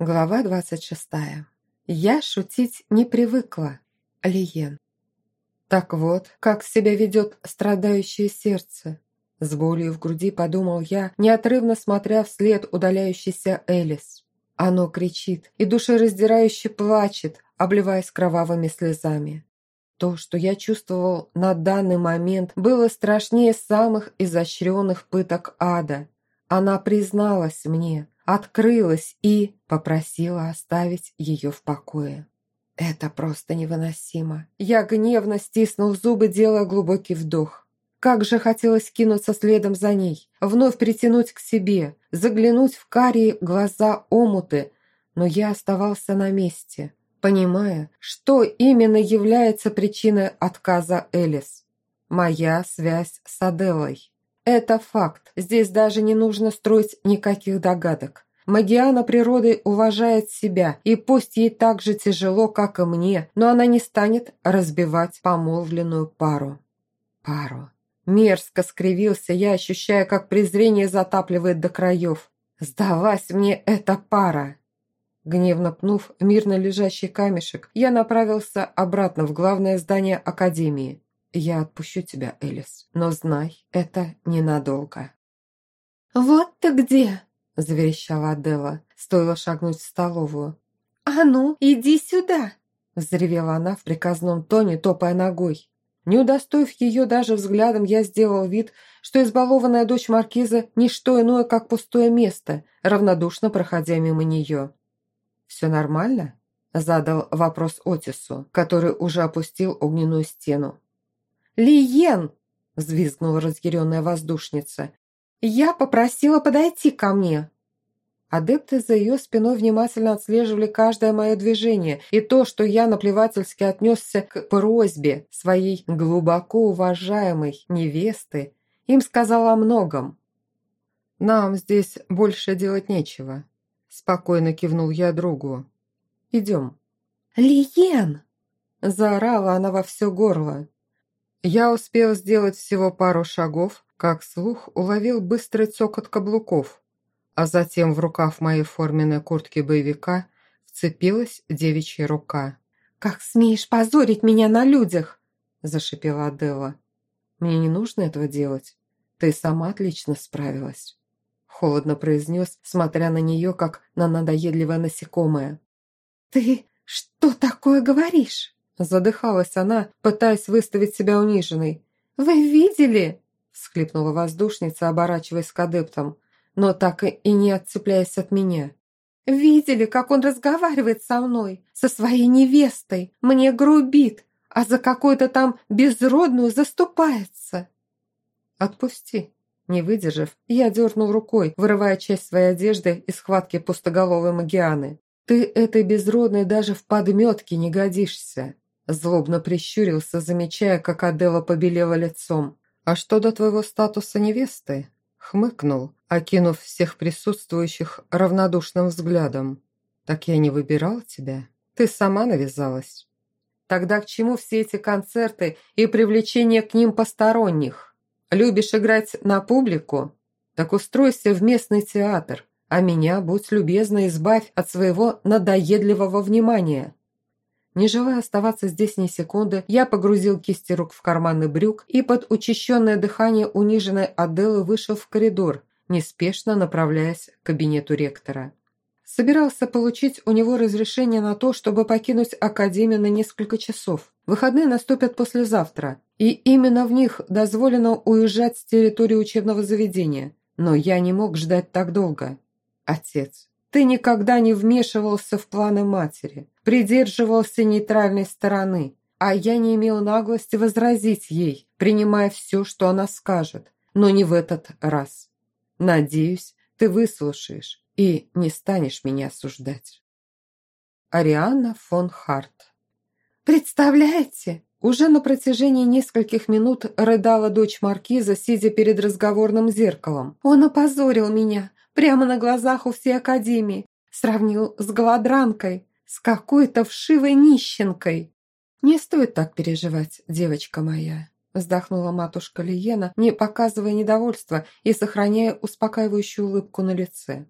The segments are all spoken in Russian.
Глава двадцать шестая. Я шутить не привыкла. Лиен. Так вот, как себя ведет страдающее сердце. С болью в груди подумал я, неотрывно смотря вслед удаляющейся Элис. Оно кричит и душераздирающе плачет, обливаясь кровавыми слезами. То, что я чувствовал на данный момент, было страшнее самых изощренных пыток ада. Она призналась мне, открылась и попросила оставить ее в покое. Это просто невыносимо. Я гневно стиснул зубы, делая глубокий вдох. Как же хотелось кинуться следом за ней, вновь притянуть к себе, заглянуть в карие глаза омуты, но я оставался на месте, понимая, что именно является причиной отказа Элис. Моя связь с Аделой. Это факт. Здесь даже не нужно строить никаких догадок. Магиана природы уважает себя, и пусть ей так же тяжело, как и мне, но она не станет разбивать помолвленную пару. Пару. Мерзко скривился я, ощущая, как презрение затапливает до краев. «Сдалась мне эта пара!» Гневно пнув мирно лежащий камешек, я направился обратно в главное здание Академии. «Я отпущу тебя, Элис, но знай, это ненадолго». «Вот ты где!» – заверещала Адела. Стоило шагнуть в столовую. «А ну, иди сюда!» – взревела она в приказном тоне, топая ногой. Не удостоив ее даже взглядом, я сделал вид, что избалованная дочь маркиза – не что иное, как пустое место, равнодушно проходя мимо нее. «Все нормально?» – задал вопрос Отису, который уже опустил огненную стену. «Лиен!» – взвизгнула разъяренная воздушница. «Я попросила подойти ко мне!» Адепты за ее спиной внимательно отслеживали каждое мое движение, и то, что я наплевательски отнесся к просьбе своей глубоко уважаемой невесты, им сказала о многом. «Нам здесь больше делать нечего», – спокойно кивнул я другу. «Идем». «Лиен!» – заорала она во все горло. Я успел сделать всего пару шагов, как слух уловил быстрый цокот каблуков, а затем в рукав моей форменной куртки боевика вцепилась девичья рука. «Как смеешь позорить меня на людях!» – зашипела Адела. «Мне не нужно этого делать. Ты сама отлично справилась», – холодно произнес, смотря на нее, как на надоедливое насекомое. «Ты что такое говоришь?» Задыхалась она, пытаясь выставить себя униженной. «Вы видели?» – всхлипнула воздушница, оборачиваясь к адептам, но так и не отцепляясь от меня. «Видели, как он разговаривает со мной, со своей невестой, мне грубит, а за какую-то там безродную заступается?» «Отпусти», не выдержав, я дернул рукой, вырывая часть своей одежды из схватки пустоголовой Магианы. «Ты этой безродной даже в подметке не годишься. Злобно прищурился, замечая, как Адела побелела лицом. «А что до твоего статуса невесты?» Хмыкнул, окинув всех присутствующих равнодушным взглядом. «Так я не выбирал тебя. Ты сама навязалась». «Тогда к чему все эти концерты и привлечение к ним посторонних? Любишь играть на публику? Так устройся в местный театр, а меня, будь любезна, избавь от своего надоедливого внимания». Не желая оставаться здесь ни секунды, я погрузил кисти рук в карманы брюк и под учащенное дыхание униженной Аделы вышел в коридор, неспешно направляясь к кабинету ректора. Собирался получить у него разрешение на то, чтобы покинуть Академию на несколько часов. Выходные наступят послезавтра, и именно в них дозволено уезжать с территории учебного заведения. Но я не мог ждать так долго. Отец, ты никогда не вмешивался в планы матери, придерживался нейтральной стороны, а я не имел наглости возразить ей, принимая все, что она скажет, но не в этот раз. Надеюсь, ты выслушаешь и не станешь меня осуждать. Ариана фон Харт «Представляете?» Уже на протяжении нескольких минут рыдала дочь маркиза, сидя перед разговорным зеркалом. «Он опозорил меня, прямо на глазах у всей академии, сравнил с голодранкой, с какой-то вшивой нищенкой. «Не стоит так переживать, девочка моя», вздохнула матушка Лиена, не показывая недовольства и сохраняя успокаивающую улыбку на лице.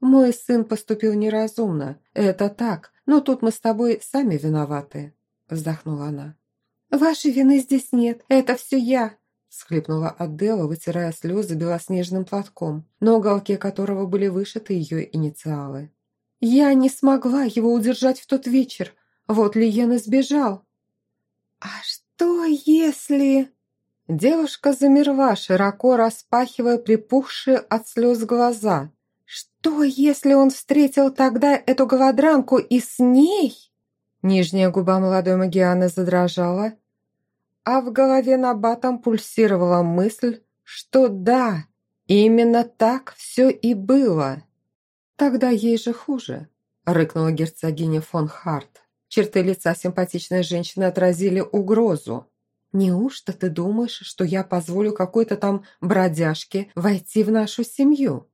Мой сын поступил неразумно. Это так, но тут мы с тобой сами виноваты», – вздохнула она. «Вашей вины здесь нет, это все я», – всхлипнула Адела, вытирая слезы белоснежным платком, на уголке которого были вышиты ее инициалы. «Я не смогла его удержать в тот вечер. Вот Лиен избежал». «А что если...» Девушка замерла, широко распахивая припухшие от слез глаза. «Что, если он встретил тогда эту голодранку и с ней?» Нижняя губа молодой Магианы задрожала, а в голове на батом пульсировала мысль, что да, именно так все и было. «Тогда ей же хуже», — рыкнула герцогиня фон Харт. Черты лица симпатичной женщины отразили угрозу. «Неужто ты думаешь, что я позволю какой-то там бродяжке войти в нашу семью?»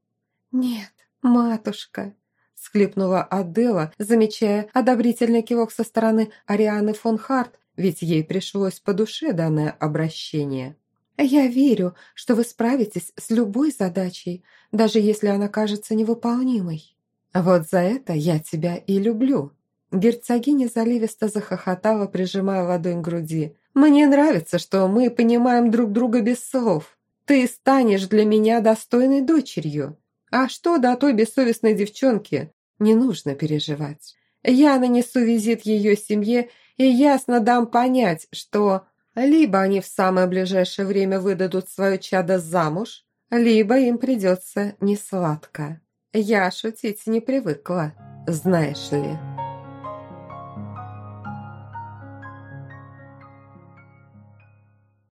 «Нет, матушка», – схлипнула Адела, замечая одобрительный кивок со стороны Арианы фон Харт, ведь ей пришлось по душе данное обращение. «Я верю, что вы справитесь с любой задачей, даже если она кажется невыполнимой». «Вот за это я тебя и люблю». Герцогиня заливисто захохотала, прижимая ладонь к груди. Мне нравится, что мы понимаем друг друга без слов. Ты станешь для меня достойной дочерью. А что до той бессовестной девчонки, не нужно переживать. Я нанесу визит ее семье и ясно дам понять, что либо они в самое ближайшее время выдадут свое чадо замуж, либо им придется несладко. Я шутить не привыкла, знаешь ли».